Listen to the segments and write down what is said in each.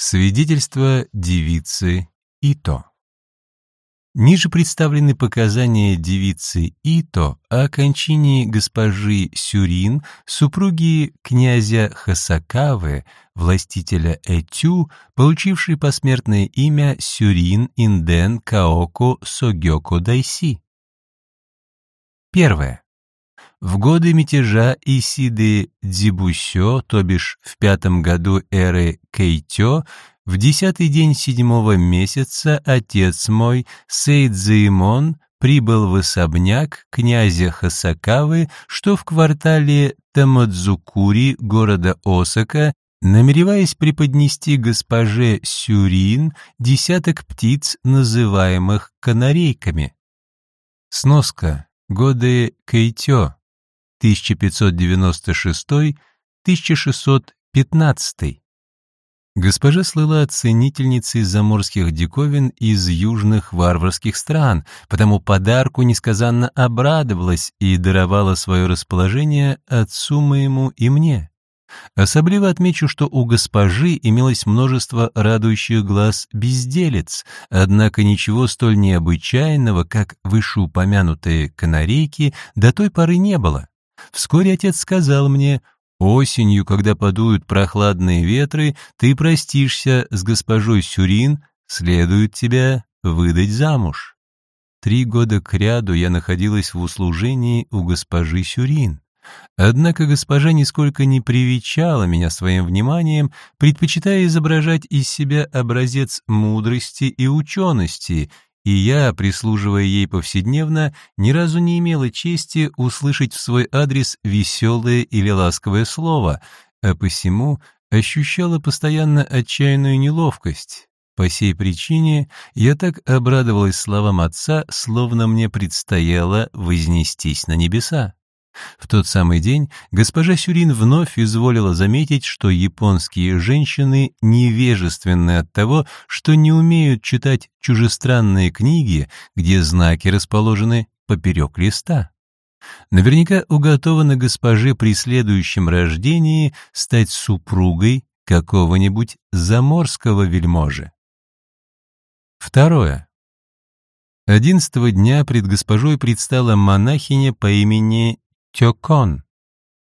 Свидетельство девицы Ито Ниже представлены показания девицы Ито о кончине госпожи Сюрин, супруги князя Хасакавы, властителя Этю, получившей посмертное имя Сюрин Инден Каоко Согёко Дайси. Первое. В годы мятежа Исиды Дзибусё, то бишь в пятом году эры Кейтё, в десятый день седьмого месяца отец мой, Сейдзаимон, прибыл в особняк князя Хасакавы, что в квартале Тамадзукури города Осака, намереваясь преподнести госпоже Сюрин десяток птиц, называемых канарейками. Сноска. Годы Кейтё. 1596-1615. Госпожа слыла оценительницей заморских диковин из южных варварских стран, потому подарку несказанно обрадовалась и даровала свое расположение отцу моему и мне. Особливо отмечу, что у госпожи имелось множество радующих глаз безделец, однако ничего столь необычайного, как вышеупомянутые канарейки, до той поры не было. Вскоре отец сказал мне — Осенью, когда подуют прохладные ветры, ты простишься с госпожой Сюрин, следует тебя выдать замуж. Три года кряду я находилась в услужении у госпожи Сюрин. Однако госпожа нисколько не привечала меня своим вниманием, предпочитая изображать из себя образец мудрости и учености, и я, прислуживая ей повседневно, ни разу не имела чести услышать в свой адрес веселое или ласковое слово, а посему ощущала постоянно отчаянную неловкость. По сей причине я так обрадовалась словам отца, словно мне предстояло вознестись на небеса. В тот самый день госпожа Сюрин вновь изволила заметить, что японские женщины невежественны от того, что не умеют читать чужестранные книги, где знаки расположены поперек листа. Наверняка уготовано госпоже при следующем рождении стать супругой какого-нибудь заморского вельможи. Второе. Одиннадцатого дня пред госпожой предстала монахиня по имени Тёкон.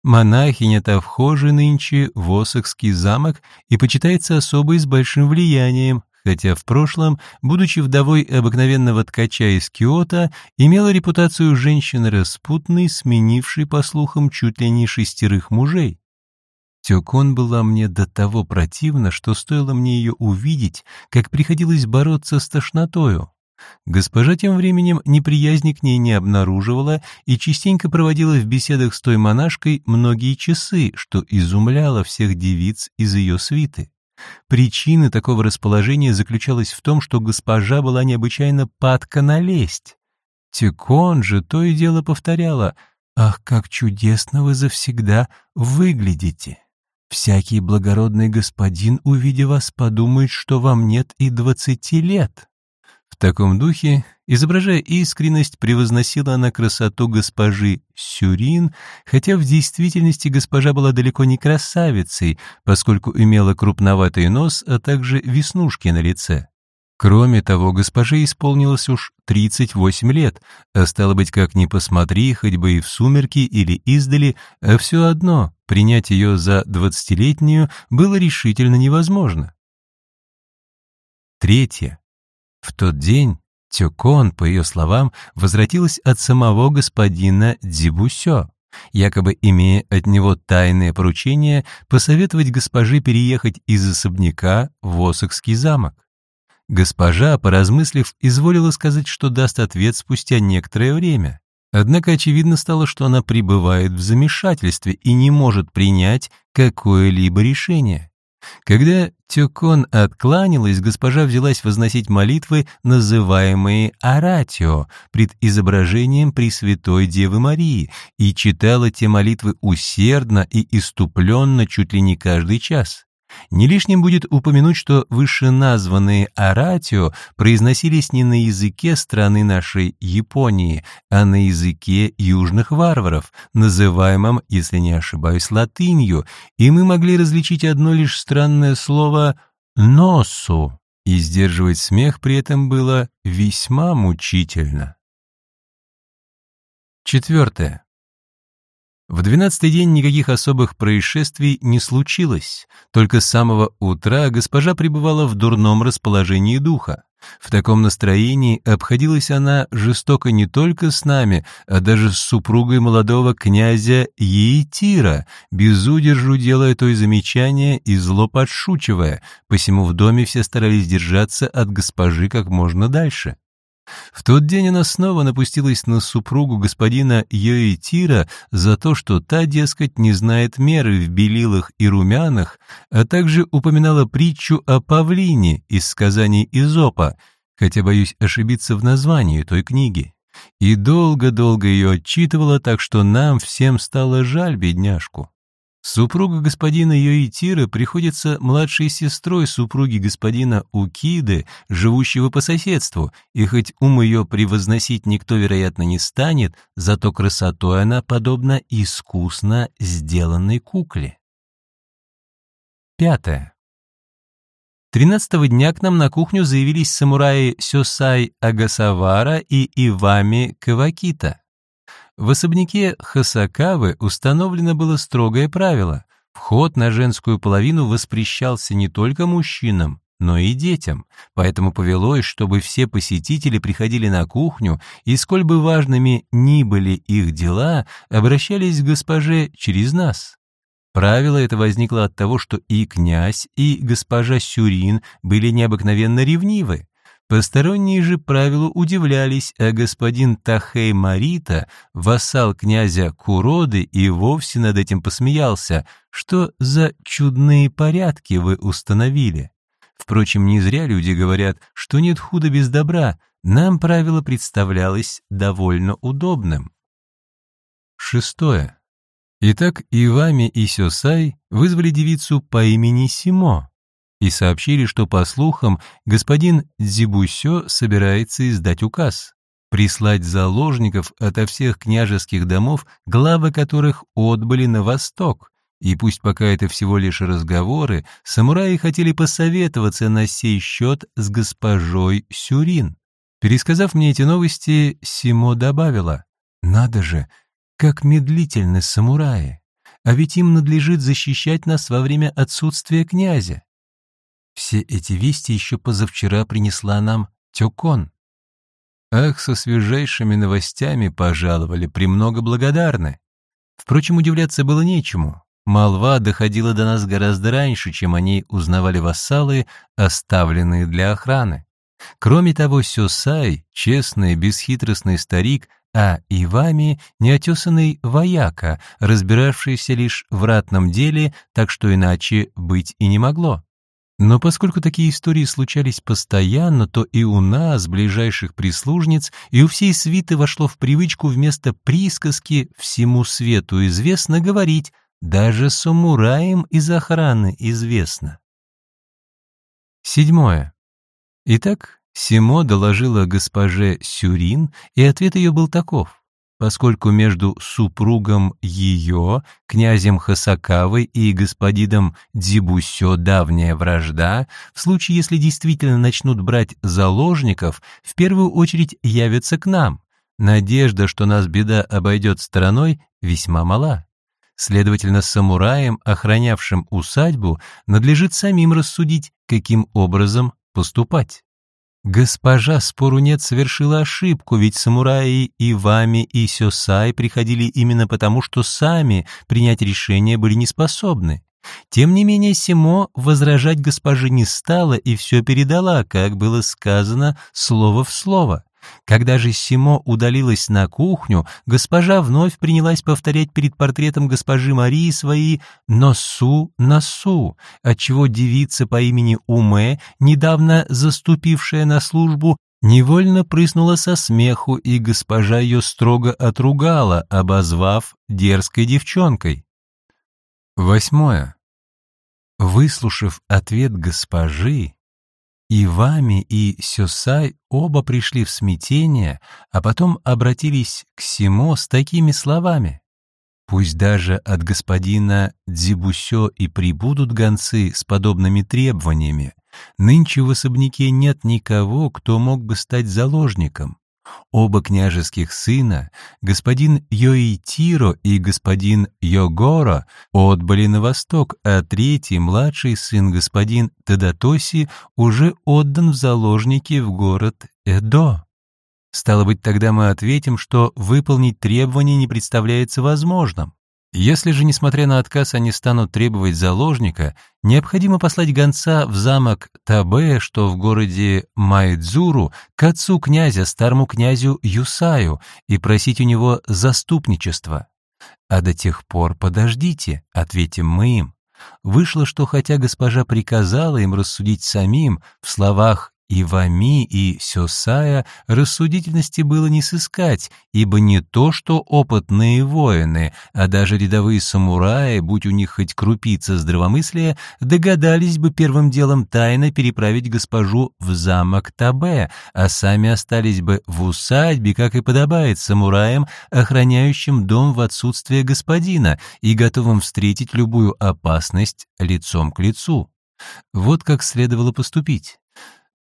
Монахиня-то вхожа нынче в Осокский замок и почитается особой с большим влиянием, хотя в прошлом, будучи вдовой обыкновенного ткача из Киота, имела репутацию женщины распутной, сменившей, по слухам, чуть ли не шестерых мужей. Тёкон была мне до того противна, что стоило мне ее увидеть, как приходилось бороться с тошнотою. Госпожа тем временем неприязни к ней не обнаруживала и частенько проводила в беседах с той монашкой многие часы, что изумляло всех девиц из ее свиты. Причина такого расположения заключалась в том, что госпожа была необычайно падка на лесть. Текон же то и дело повторяла «Ах, как чудесно вы завсегда выглядите!» Всякий благородный господин, увидя вас, подумает, что вам нет и двадцати лет. В таком духе, изображая искренность, превозносила она красоту госпожи Сюрин, хотя в действительности госпожа была далеко не красавицей, поскольку имела крупноватый нос, а также веснушки на лице. Кроме того, госпоже исполнилось уж 38 лет, а стало быть, как ни посмотри, хоть бы и в сумерки или издали, а все одно, принять ее за двадцатилетнюю было решительно невозможно. Третье. В тот день Тюкон, по ее словам, возвратилась от самого господина Дзибусё, якобы имея от него тайное поручение посоветовать госпоже переехать из особняка в Осокский замок. Госпожа, поразмыслив, изволила сказать, что даст ответ спустя некоторое время. Однако очевидно стало, что она пребывает в замешательстве и не может принять какое-либо решение. Когда Тюкон откланялась, госпожа взялась возносить молитвы, называемые «Аратио», пред изображением Пресвятой Девы Марии, и читала те молитвы усердно и иступленно чуть ли не каждый час. Не лишним будет упомянуть, что вышеназванные оратио произносились не на языке страны нашей Японии, а на языке южных варваров, называемом, если не ошибаюсь, латынью, и мы могли различить одно лишь странное слово носу, и сдерживать смех при этом было весьма мучительно. Четвертое. В двенадцатый день никаких особых происшествий не случилось, только с самого утра госпожа пребывала в дурном расположении духа. В таком настроении обходилась она жестоко не только с нами, а даже с супругой молодого князя Еитира, без удержу делая той замечания и зло подшучивая, посему в доме все старались держаться от госпожи как можно дальше. В тот день она снова напустилась на супругу господина Йоитира за то, что та, дескать, не знает меры в белилах и румянах, а также упоминала притчу о павлине из сказаний Изопа, хотя боюсь ошибиться в названии той книги. И долго-долго ее отчитывала, так что нам всем стало жаль бедняжку. Супруга господина Йоитира приходится младшей сестрой супруги господина Укиды, живущего по соседству, и хоть ум ее превозносить никто, вероятно, не станет, зато красотой она подобна искусно сделанной кукле. Пятое. Тринадцатого дня к нам на кухню заявились самураи Сёсай Агасавара и Ивами Кавакита. В особняке Хасакавы установлено было строгое правило. Вход на женскую половину воспрещался не только мужчинам, но и детям, поэтому повелось, чтобы все посетители приходили на кухню и, сколь бы важными ни были их дела, обращались к госпоже через нас. Правило это возникло от того, что и князь, и госпожа Сюрин были необыкновенно ревнивы, Посторонние же правилу удивлялись, а господин Тахей Марита, вассал князя Куроды, и вовсе над этим посмеялся, что за чудные порядки вы установили. Впрочем, не зря люди говорят, что нет худа без добра, нам правило представлялось довольно удобным. Шестое. Итак, Ивами и Сёсай вызвали девицу по имени Симо и сообщили, что, по слухам, господин Дзибусё собирается издать указ прислать заложников ото всех княжеских домов, главы которых отбыли на восток. И пусть пока это всего лишь разговоры, самураи хотели посоветоваться на сей счет с госпожой Сюрин. Пересказав мне эти новости, Симо добавила, «Надо же, как медлительны самураи! А ведь им надлежит защищать нас во время отсутствия князя. Все эти вести еще позавчера принесла нам Тюкон. Ах, со свежайшими новостями пожаловали, премного благодарны. Впрочем, удивляться было нечему. Молва доходила до нас гораздо раньше, чем они узнавали вассалы, оставленные для охраны. Кроме того, Сёсай, честный, бесхитростный старик, а Ивами — неотесанный вояка, разбиравшийся лишь в ратном деле, так что иначе быть и не могло. Но поскольку такие истории случались постоянно, то и у нас, ближайших прислужниц, и у всей свиты вошло в привычку вместо присказки «всему свету известно» говорить «даже самураям из охраны известно». Седьмое. Итак, Симо доложила госпоже Сюрин, и ответ ее был таков поскольку между супругом ее, князем Хасакавой и господином Дзибусё давняя вражда, в случае, если действительно начнут брать заложников, в первую очередь явятся к нам. Надежда, что нас беда обойдет стороной, весьма мала. Следовательно, самураям, охранявшим усадьбу, надлежит самим рассудить, каким образом поступать. Госпожа, спору нет, совершила ошибку, ведь самураи и Вами, и Сёсай приходили именно потому, что сами принять решение были не способны. Тем не менее, Симо возражать госпоже не стала и все передала, как было сказано, слово в слово. Когда же Симо удалилась на кухню, госпожа вновь принялась повторять перед портретом госпожи Марии свои «носу, носу», отчего девица по имени Уме, недавно заступившая на службу, невольно прыснула со смеху, и госпожа ее строго отругала, обозвав дерзкой девчонкой. Восьмое. Выслушав ответ госпожи, и Вами, и Сёсай оба пришли в смятение, а потом обратились к Симо с такими словами. Пусть даже от господина Дзибусё и прибудут гонцы с подобными требованиями, нынче в особняке нет никого, кто мог бы стать заложником. Оба княжеских сына, господин Йоитиро и господин Йогоро, отбыли на восток, а третий, младший сын господин Тадатоси, уже отдан в заложники в город Эдо. Стало быть, тогда мы ответим, что выполнить требования не представляется возможным. Если же, несмотря на отказ, они станут требовать заложника, необходимо послать гонца в замок Табе, что в городе Майдзуру, к отцу князя, старому князю Юсаю, и просить у него заступничества. «А до тех пор подождите», — ответим мы им. Вышло, что хотя госпожа приказала им рассудить самим, в словах и Вами, и Сёсая рассудительности было не сыскать, ибо не то что опытные воины, а даже рядовые самураи, будь у них хоть крупица здравомыслия, догадались бы первым делом тайно переправить госпожу в замок Табе, а сами остались бы в усадьбе, как и подобает самураям, охраняющим дом в отсутствие господина и готовым встретить любую опасность лицом к лицу. Вот как следовало поступить.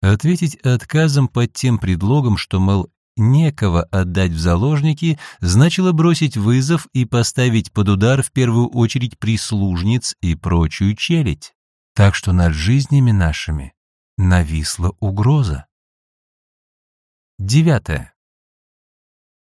Ответить отказом под тем предлогом, что, мол, некого отдать в заложники, значило бросить вызов и поставить под удар в первую очередь прислужниц и прочую челядь. Так что над жизнями нашими нависла угроза. Девятое.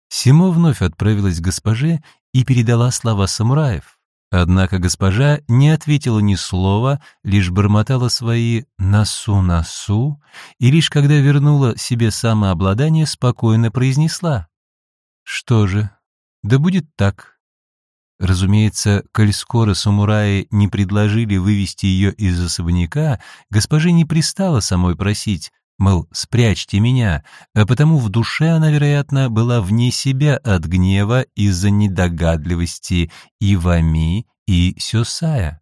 Симо вновь отправилась к госпоже и передала слова самураев. Однако госпожа не ответила ни слова, лишь бормотала свои «носу-носу», и лишь когда вернула себе самообладание, спокойно произнесла «Что же, да будет так». Разумеется, коль скоро самураи не предложили вывести ее из особняка, госпоже не пристало самой просить, мол, спрячьте меня, а потому в душе она, вероятно, была вне себя от гнева из-за недогадливости и Вами, и Сёсая.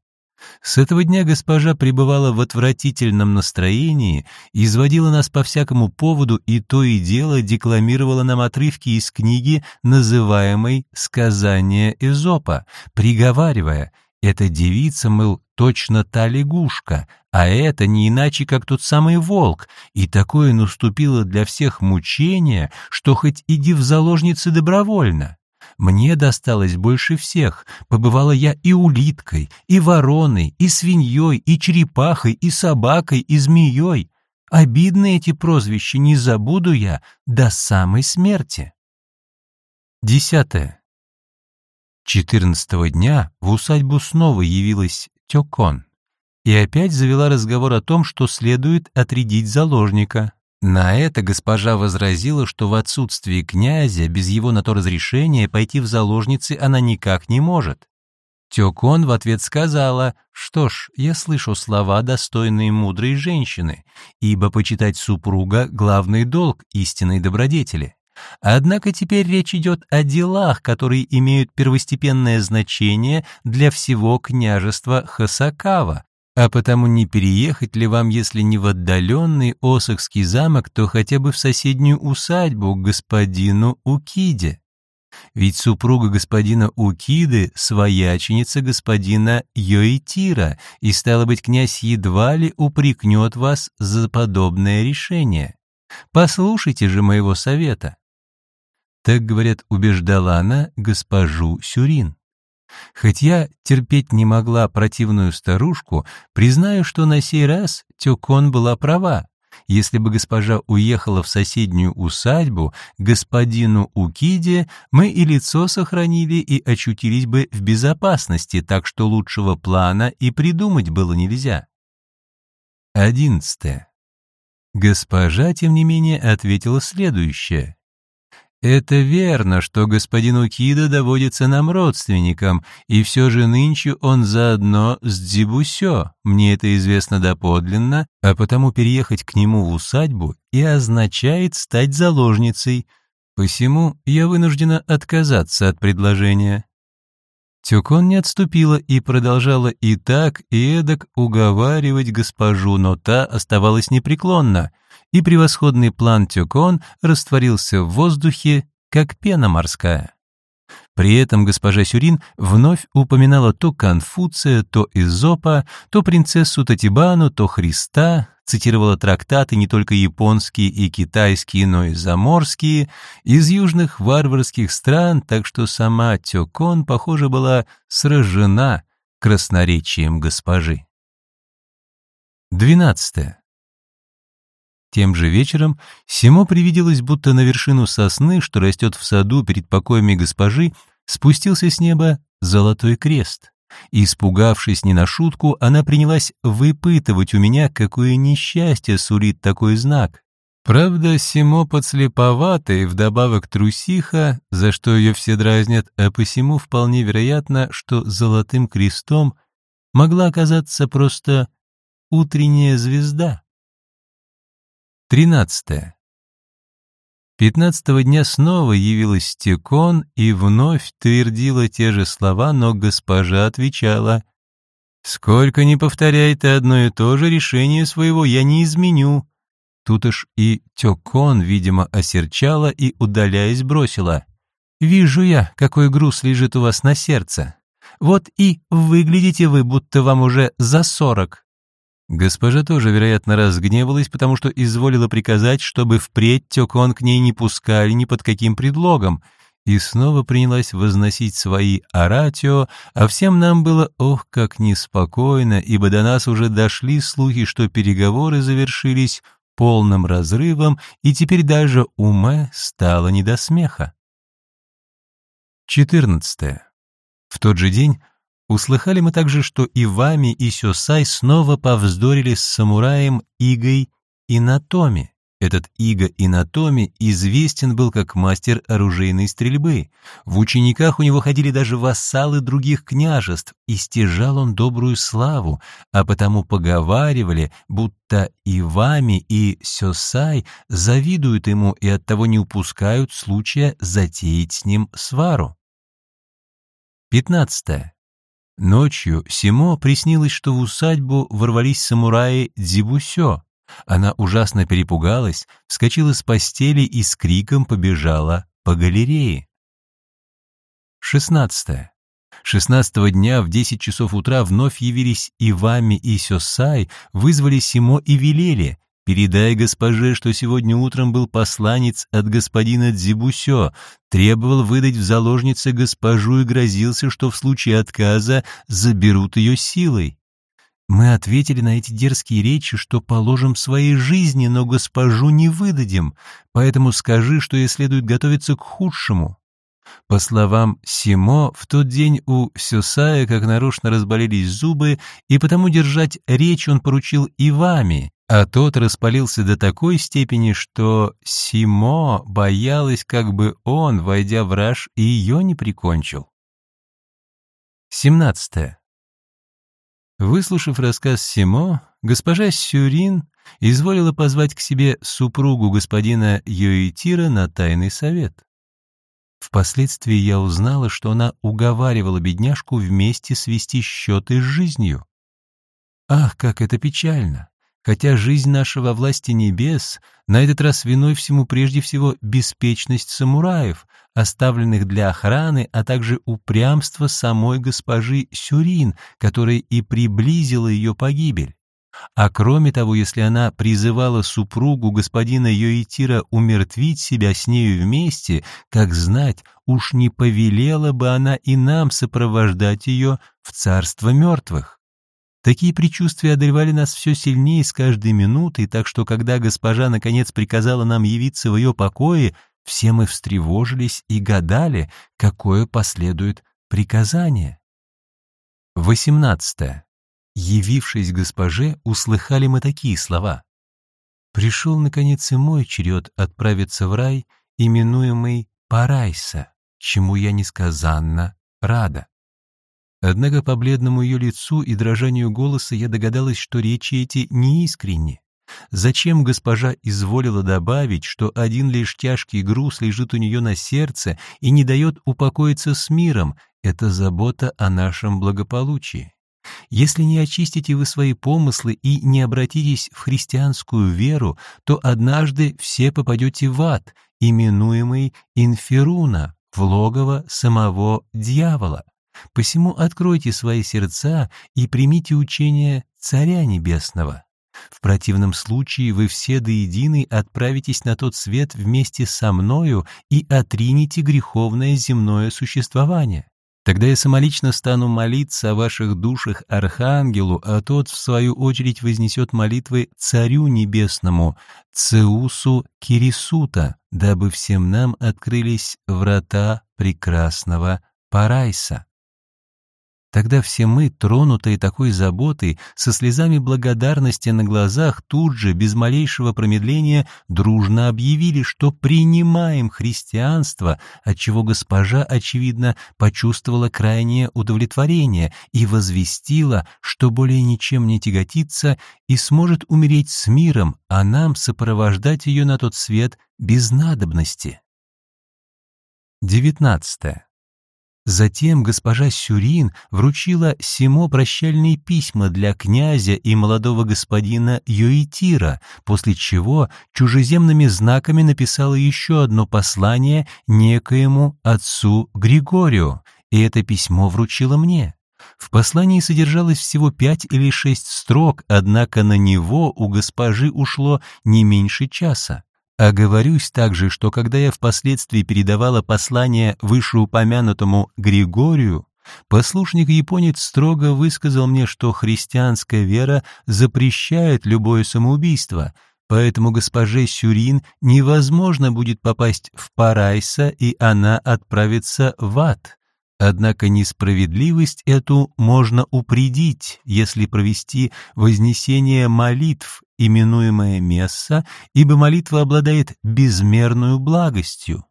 С этого дня госпожа пребывала в отвратительном настроении, изводила нас по всякому поводу и то и дело декламировала нам отрывки из книги, называемой «Сказание Эзопа», приговаривая — эта девица, мыл, точно та лягушка, а это не иначе, как тот самый волк, и такое наступило для всех мучение, что хоть иди в заложницы добровольно. Мне досталось больше всех. Побывала я и улиткой, и вороной, и свиньей, и черепахой, и собакой, и змеей. Обидны эти прозвища, не забуду я до самой смерти. Десятое. Четырнадцатого дня в усадьбу снова явилась Тёкон и опять завела разговор о том, что следует отрядить заложника. На это госпожа возразила, что в отсутствии князя, без его на то разрешения, пойти в заложницы она никак не может. Тёкон в ответ сказала, «Что ж, я слышу слова, достойные мудрой женщины, ибо почитать супруга — главный долг истинной добродетели. Однако теперь речь идет о делах, которые имеют первостепенное значение для всего княжества Хасакава, а потому не переехать ли вам, если не в отдаленный Осокский замок, то хотя бы в соседнюю усадьбу к господину Укиде? Ведь супруга господина Укиды — свояченица господина Йоитира, и, стало быть, князь едва ли упрекнет вас за подобное решение. Послушайте же моего совета. Так, говорят, убеждала она госпожу Сюрин. Хоть я терпеть не могла противную старушку, признаю, что на сей раз Тёкон была права. Если бы госпожа уехала в соседнюю усадьбу, господину Укиде, мы и лицо сохранили и очутились бы в безопасности, так что лучшего плана и придумать было нельзя. Одиннадцатое. Госпожа, тем не менее, ответила следующее. Это верно, что господину Кида доводится нам родственникам, и все же нынче он заодно с Дзибусё, мне это известно доподлинно, а потому переехать к нему в усадьбу и означает стать заложницей. Посему я вынуждена отказаться от предложения. Тюкон не отступила и продолжала и так, и эдак уговаривать госпожу, но та оставалась непреклонна — и превосходный план Тюкон растворился в воздухе, как пена морская. При этом госпожа Сюрин вновь упоминала то Конфуция, то Изопа, то принцессу Татибану, то Христа, цитировала трактаты не только японские и китайские, но и заморские, из южных варварских стран, так что сама Тёкон, похоже, была сражена красноречием госпожи. 12. Тем же вечером Симо привиделось, будто на вершину сосны, что растет в саду перед покоями госпожи, спустился с неба золотой крест. Испугавшись не на шутку, она принялась выпытывать у меня, какое несчастье сулит такой знак. Правда, Симо подслеповата и вдобавок трусиха, за что ее все дразнят, а посему вполне вероятно, что золотым крестом могла оказаться просто утренняя звезда. Тринадцатое. Пятнадцатого дня снова явилась Текон и вновь твердила те же слова, но госпожа отвечала, «Сколько ни повторяй ты одно и то же, решение своего я не изменю». Тут уж и Текон, видимо, осерчала и, удаляясь, бросила, «Вижу я, какой груз лежит у вас на сердце. Вот и выглядите вы, будто вам уже за сорок». Госпожа тоже, вероятно, разгневалась, потому что изволила приказать, чтобы впредь Тёкон к ней не пускали ни под каким предлогом, и снова принялась возносить свои оратио, а всем нам было ох, как неспокойно, ибо до нас уже дошли слухи, что переговоры завершились полным разрывом, и теперь даже уме стало не до смеха. 14. В тот же день Услыхали мы также, что и Вами, и Сёсай снова повздорили с самураем Игой Инатоми. Этот Ига Инатоми известен был как мастер оружейной стрельбы. В учениках у него ходили даже вассалы других княжеств, и стяжал он добрую славу, а потому поговаривали, будто и Вами, и Сёсай завидуют ему и оттого не упускают случая затеять с ним свару. Пятнадцатое. Ночью Симо приснилось, что в усадьбу ворвались самураи Дзибусё. Она ужасно перепугалась, вскочила с постели и с криком побежала по галерее. 16. Шестнадцатого дня в десять часов утра вновь явились Ивами и Сёсай, вызвали Симо и велели Передай госпоже, что сегодня утром был посланец от господина Дзибусё, требовал выдать в заложнице госпожу и грозился, что в случае отказа заберут ее силой. Мы ответили на эти дерзкие речи, что положим своей жизни, но госпожу не выдадим, поэтому скажи, что ей следует готовиться к худшему. По словам Симо, в тот день у Сюсая как нарочно разболелись зубы, и потому держать речь он поручил Ивами, а тот распалился до такой степени, что Симо боялась, как бы он, войдя в раж, и ее не прикончил. 17. Выслушав рассказ Симо, госпожа Сюрин изволила позвать к себе супругу господина Йоитира на тайный совет. Впоследствии я узнала, что она уговаривала бедняжку вместе свести счеты с жизнью. Ах, как это печально! Хотя жизнь наша во власти небес, на этот раз виной всему прежде всего беспечность самураев, оставленных для охраны, а также упрямство самой госпожи Сюрин, которая и приблизила ее погибель. А кроме того, если она призывала супругу господина Йоитира умертвить себя с нею вместе, как знать, уж не повелела бы она и нам сопровождать ее в царство мертвых. Такие предчувствия одолевали нас все сильнее с каждой минутой, так что когда госпожа наконец приказала нам явиться в ее покое, все мы встревожились и гадали, какое последует приказание. 18. Явившись госпоже, услыхали мы такие слова. «Пришел, наконец, и мой черед отправиться в рай, именуемый Парайса, чему я несказанно рада». Однако по бледному ее лицу и дрожанию голоса я догадалась, что речи эти неискренни. Зачем госпожа изволила добавить, что один лишь тяжкий груз лежит у нее на сердце и не дает упокоиться с миром? Это забота о нашем благополучии. Если не очистите вы свои помыслы и не обратитесь в христианскую веру, то однажды все попадете в ад, именуемый инферуна, в логово самого дьявола. Посему откройте свои сердца и примите учение Царя Небесного. В противном случае вы все до единой отправитесь на тот свет вместе со мною и отринете греховное земное существование. Тогда я самолично стану молиться о ваших душах Архангелу, а тот, в свою очередь, вознесет молитвы Царю Небесному, Цеусу Кирисута, дабы всем нам открылись врата прекрасного Парайса. Тогда все мы, тронутые такой заботой, со слезами благодарности на глазах, тут же, без малейшего промедления, дружно объявили, что принимаем христианство, отчего госпожа, очевидно, почувствовала крайнее удовлетворение и возвестила, что более ничем не тяготится и сможет умереть с миром, а нам сопровождать ее на тот свет без надобности. 19. Затем госпожа Сюрин вручила Симо прощальные письма для князя и молодого господина Йоитира, после чего чужеземными знаками написала еще одно послание некоему отцу Григорию, и это письмо вручила мне. В послании содержалось всего пять или шесть строк, однако на него у госпожи ушло не меньше часа. Оговорюсь также, что когда я впоследствии передавала послание вышеупомянутому Григорию, послушник-японец строго высказал мне, что христианская вера запрещает любое самоубийство, поэтому госпоже Сюрин невозможно будет попасть в Парайса, и она отправится в ад. Однако несправедливость эту можно упредить, если провести вознесение молитв именуемое месса, ибо молитва обладает безмерную благостью.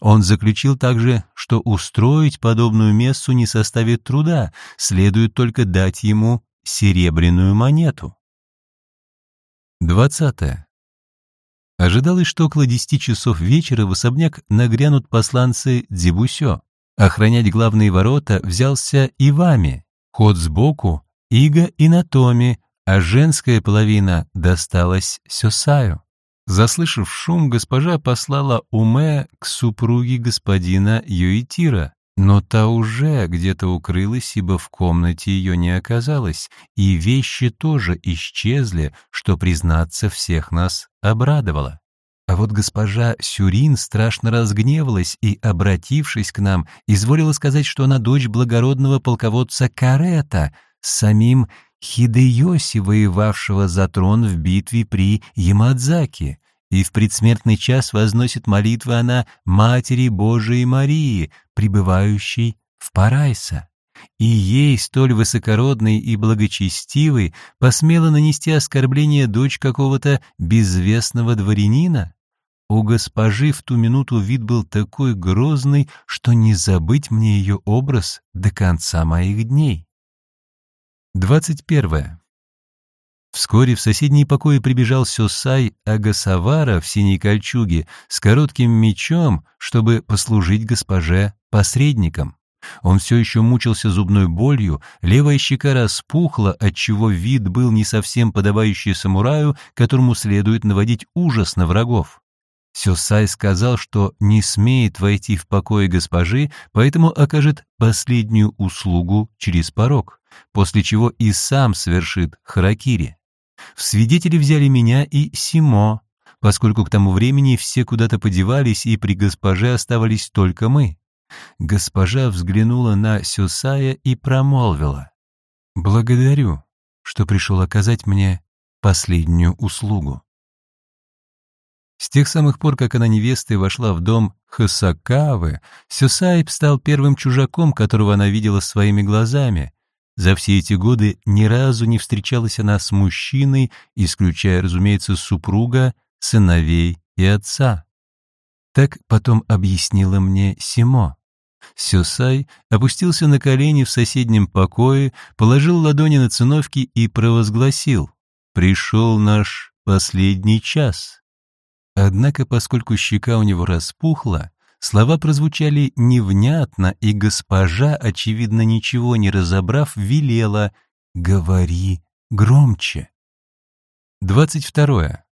Он заключил также, что устроить подобную мессу не составит труда, следует только дать ему серебряную монету. 20. Ожидалось, что около десяти часов вечера в особняк нагрянут посланцы Дзибусё. Охранять главные ворота взялся Ивами, ход сбоку — Ига и Натоми, а женская половина досталась Сёсаю. Заслышав шум, госпожа послала Уме к супруге господина Юитира, но та уже где-то укрылась, ибо в комнате ее не оказалось, и вещи тоже исчезли, что, признаться, всех нас обрадовало. А вот госпожа Сюрин страшно разгневалась и, обратившись к нам, изволила сказать, что она дочь благородного полководца Карета самим Хидеоси, воевавшего за трон в битве при Ямадзаке, и в предсмертный час возносит молитвы она Матери Божией Марии, пребывающей в Парайса. И ей, столь высокородной и благочестивой, посмела нанести оскорбление дочь какого-то безвестного дворянина? У госпожи в ту минуту вид был такой грозный, что не забыть мне ее образ до конца моих дней. 21. Вскоре в соседние покои прибежал Сёсай Агасавара в синей кольчуге с коротким мечом, чтобы послужить госпоже посредником. Он все еще мучился зубной болью, левая щека распухла, отчего вид был не совсем подобающий самураю, которому следует наводить ужас на врагов. Сёсай сказал, что не смеет войти в покои госпожи, поэтому окажет последнюю услугу через порог, после чего и сам совершит харакири. В свидетели взяли меня и Симо, поскольку к тому времени все куда-то подевались, и при госпоже оставались только мы. Госпожа взглянула на Сюсая и промолвила. «Благодарю, что пришел оказать мне последнюю услугу». С тех самых пор, как она невестой вошла в дом Хасакавы, Сюсайб стал первым чужаком, которого она видела своими глазами. За все эти годы ни разу не встречалась она с мужчиной, исключая, разумеется, супруга, сыновей и отца. Так потом объяснила мне Симо. Сюсай опустился на колени в соседнем покое, положил ладони на циновки и провозгласил «Пришел наш последний час». Однако, поскольку щека у него распухла, слова прозвучали невнятно, и госпожа, очевидно, ничего не разобрав, велела «Говори громче». Двадцать второе.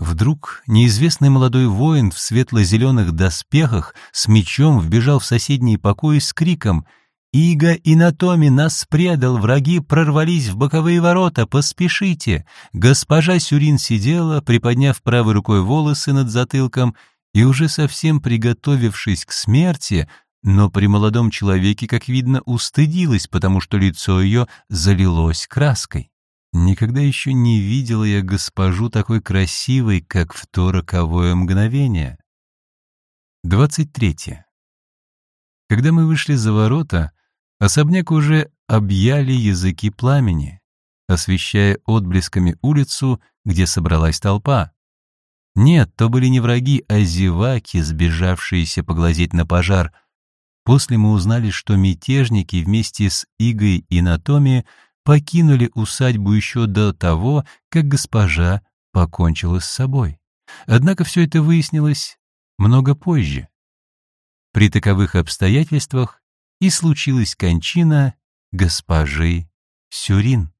Вдруг неизвестный молодой воин в светло-зеленых доспехах с мечом вбежал в соседний покой с криком «Иго и Натоми нас предал, враги прорвались в боковые ворота, поспешите!» Госпожа Сюрин сидела, приподняв правой рукой волосы над затылком и уже совсем приготовившись к смерти, но при молодом человеке, как видно, устыдилась, потому что лицо ее залилось краской. Никогда еще не видела я госпожу такой красивой, как в то роковое мгновение. 23. Когда мы вышли за ворота, особняк уже объяли языки пламени, освещая отблесками улицу, где собралась толпа. Нет, то были не враги, а зеваки, сбежавшиеся поглазеть на пожар. После мы узнали, что мятежники вместе с Игой и Натоми покинули усадьбу еще до того, как госпожа покончила с собой. Однако все это выяснилось много позже. При таковых обстоятельствах и случилась кончина госпожи Сюрин.